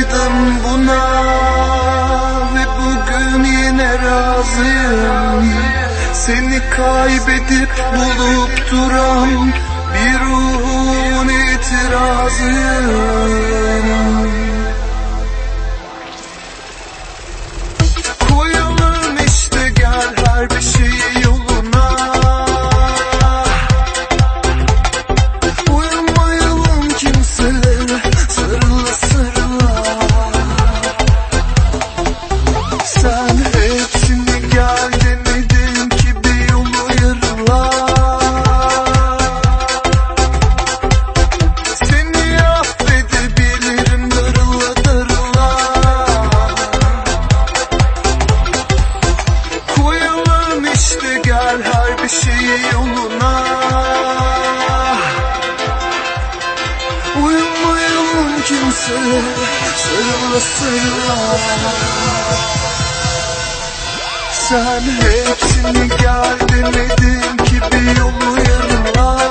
razıydım buna Ve bugün yine razıyım. Seni kaybedip bulup duran Bir ruhun itirazıyım yoluna. Uyumayalım kimse Sırla sırla. Sen hepsini gel demedin ki bir yolu yarınlar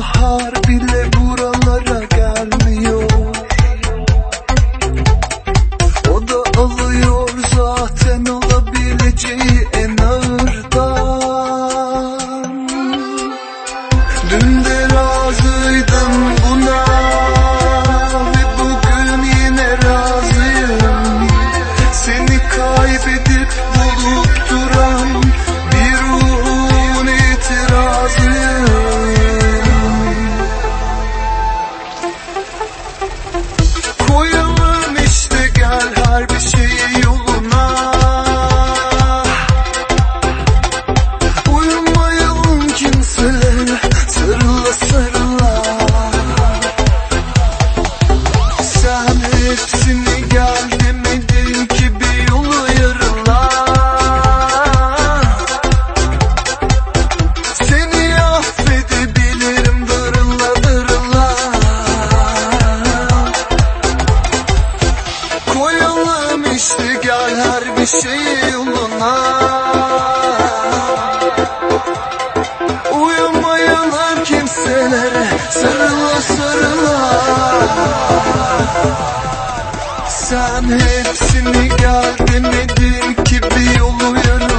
hard Sen hepsini gel demedin ki bir yolu yarattın